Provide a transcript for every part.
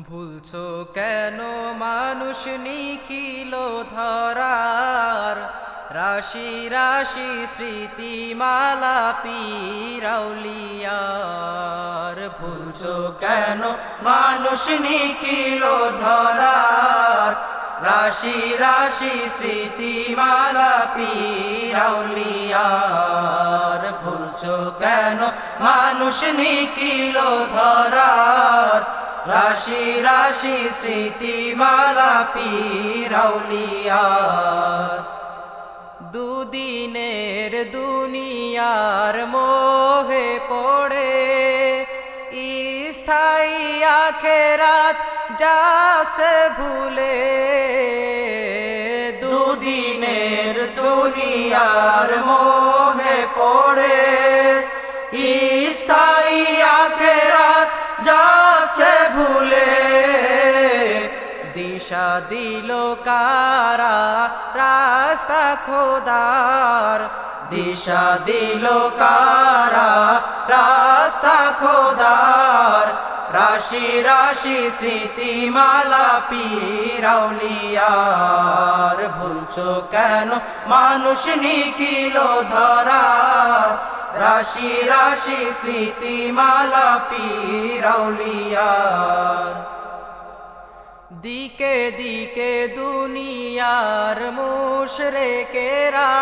ভুলছো কেন? মানুষ নিখিল ধরার। রাশি রাশি স্মৃতিমালা পীরাউলিয়ার। ভুলছো কেন? মানুষ নিখিল ধরার। রাশি রাশি স্মৃতিমালা পীরাউলিয়ার। ভুলছো কেন? মানুষ নিখিল ধরার। রাশি রাশি স্মৃতিমালা পীরাউলিয়ার দুদিনের দুনিয়ার মোহে পড়ে, স্থায়ী আখেরাত যাসে ভুলে। দুদিনের দুনিয়ার মোহে দিশা দিল কারা? রাস্তা খোদার। দিশা দিল কারা? রাস্তা খোদার। রাশি রাশি স্মৃতিমালা পীরাউলিয়ার। ভুলছো কেন? মানুষ নিখিল ধরার রাশি রাশি স্মৃতিমালা পীরাউলিয়ার। দিকে দিকে দুনিয়ার মুশরেকেরা,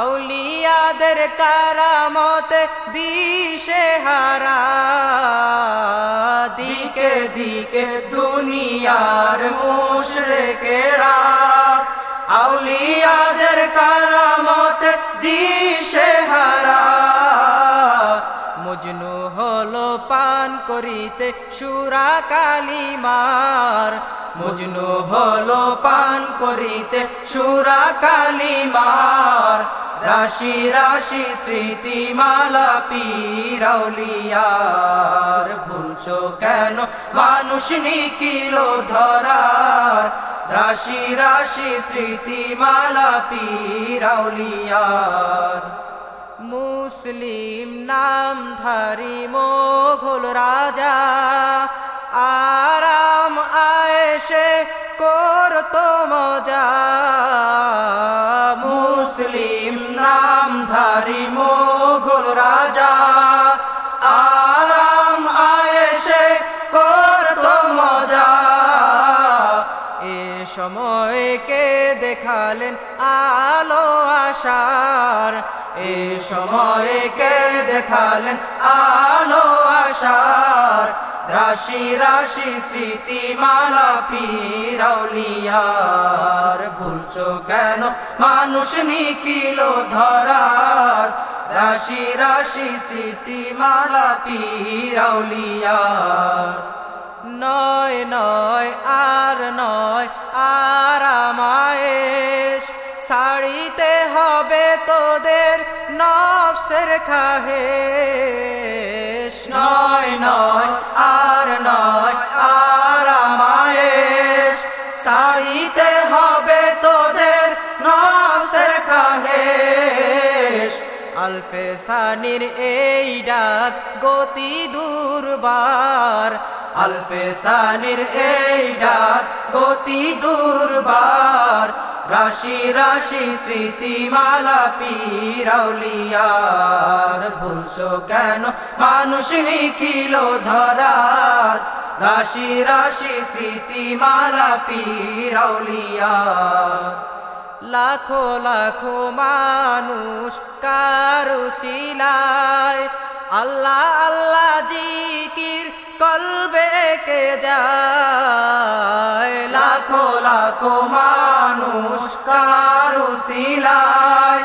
আউলিয়াদের কারামত দিশে হারা। দিকে দিকে দুনিয়ার মুশরেকেরা, আউলিয়াদের কারামত দিশে পান করিতে সুরা কালিমার। মজনু হলো পান করিতে সুরা কালিমার। রাশি রাশি স্মৃতিমালা পীরাউলিয়ার। ভুলছো কেন? মানুষ নিখিল ধরার। রাশি রাশি স্মৃতিমালা পীরাউলিয়ার। মুসলিম নামধারী মোঘল রাজা। আরাম আয়েশে করতো মজা। মুসলিম নামধারী মোঘল রাজা। আরাম আয়েশে করতো মজা। এ সময়কে দেখালেন আলো আশার? এ সময়কে দেখালেন আলো, আশার? রাশি রাশি, স্মৃতিমালা, পীরাউলিয়ার। ভুলছো কেন? মানুষ নিখিল ধরার। রাশি রাশি, স্মৃতিমালা, পীরাউলিয়ার। নয় নয়, আর নয় আরামায়েশ সাড়িতে হবে তোদের নফসের খাহেশ। নয় নয়, আর নয় আরামায়েশ সাড়িতে হবে তোদের নফসের খাহেশ। আলফে সানির এই ডাক গতি দুর্বার। আলফে সানির এই ডাক গতি দুর্বার। রাশি রাশি স্মৃতিমালা পীরাউলিয়ার। ভুলছো কেন? মানুষ নিখিল ধরার। রাশি রাশি স্মৃতিমালা পীরাউলিয়ার। লাখো লাখো মানুষ কারু সিলায় আল্লাহ আল্লাহ জিকির কলবে কে যায়? লাখো লাখো মানুষ কারু সিলায়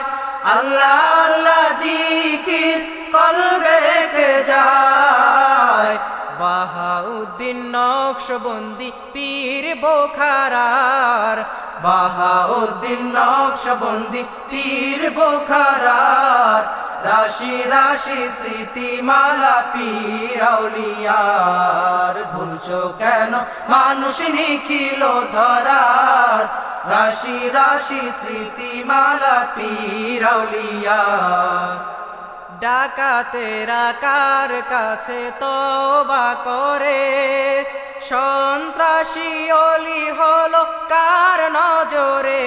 আল্লাহ আল্লাহ জিকির কলবে কে যায়? বাহাউদ্দিন নকশবন্দি পীর বোখারার। বাহাউদ্দিন নকশবন্দি পীর বোখারার। রাশি রাশি স্মৃতিমালা পীরাউলিয়ার, ভুলছো কেন? মানুষ নিখিল ধরার। রাশি রাশি স্মৃতিমালা পীরাউলিয়ার। ডাকাতেরা কার কাছে তবা করে। সন্ত্রাসী অলি হলো কার নজরে?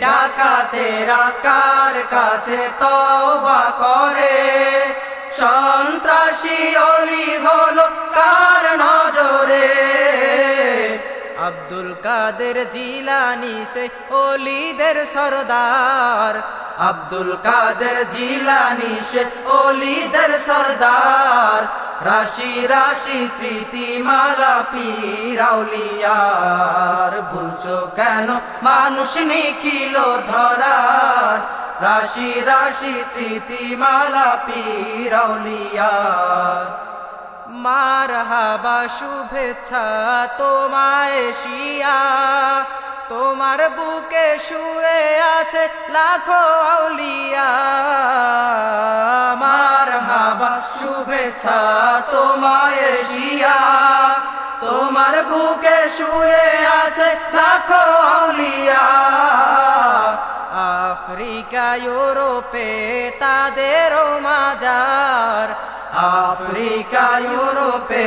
ডাকাতেরা কার কাছে তওবা করে। সন্ত্রাসী অলি হলো কার নজরে? আব্দুল কাদের জিলানি, সে অলিদের সরদার। আব্দুল কাদের জিলানি, সে অলিদের সরদার। রাশি রাশি স্মৃতি মালা পীরাউলিয়ার। ভুলছো কেন মানুষ নিখিল ধরার। রাশি রাশি স্মৃতি মালা পীরাউলিয়ার। মার হাবা শুভেচ্ছা তোমায় শিয়া তোমার বুকে শুয়ে আছে লাখো আউলিয়া। মার হাবা শুভেচ্ছা তোমায় শিয়া তোমার বুকে শুয়ে আছে লাখো আউলিয়া। আফ্রিকা, ইউরোপে তাদেরও মাজার। আফ্রিকা, ইউরোপে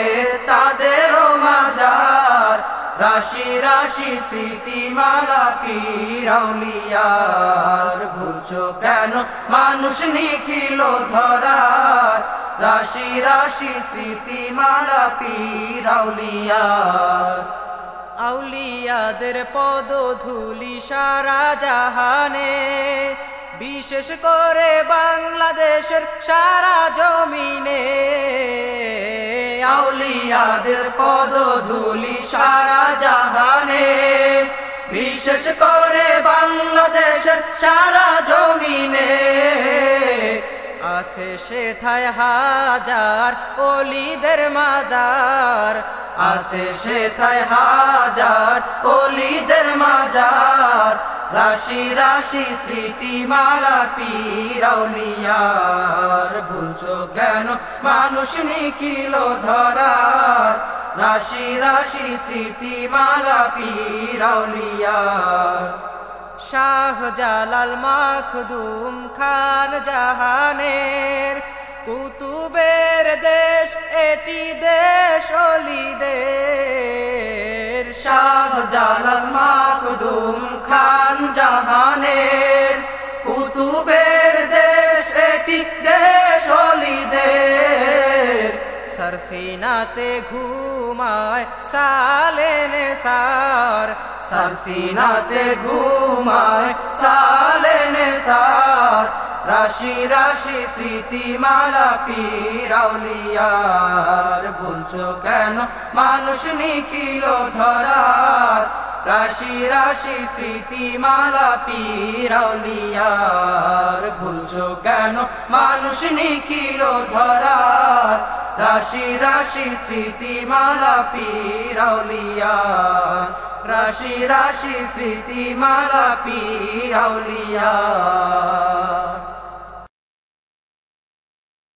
রাশি রাশি স্মৃতিমালা পীরাউলিয়ার ভুলছো কেন? মানুষ নিখিল ধরার। রাশি রাশি স্মৃতিমালা পীরাউলিয়ার। আউলিয়াদের পদ ধুলি সারা জাহানে বিশেষ করে বাংলাদেশের সারা জমিনে। আউলিয়াদের পদ ধুলি সারা জাহানে, বিশেষ করে বাংলাদেশের সারা জমিনে। আছে সেথায় হাজার অলিদের মাজার, আছে সে সেথায় হাজার অলিদের মাজার। রাশি রাশি স্মৃতি মালা পীরাউলিয়ার ভুলছো কেন মানুষ নিখিল ধরার। রাশি রাশি স্মৃতি মালা পীরাউলিয়ার শাহ জালাল মাখদুম খান জাহানের কুতুবের দেশ, এটি দেশ অলিদের। শাহ জালাল মাখদুম খান জাহানের কুতুবের সরসিনাতে ঘুমায়, সালেনে সার। সরসিনাতে ঘুমায়, সালেনে সার। রাশি রাশি স্মৃতিমালা পীরাউলিয়ার। বলছো কেন মানুষ নিখিল ধরার? রাশি রাশি স্মৃতিমালা পীরাউলিয়ার। ভুলছো কেন মানুষ নিখিল ধরার? রাশি রাশি স্মৃতিমালা পীরাউলিয়ার রাশি রাশি স্মৃতিমালা পীরাউলিয়ার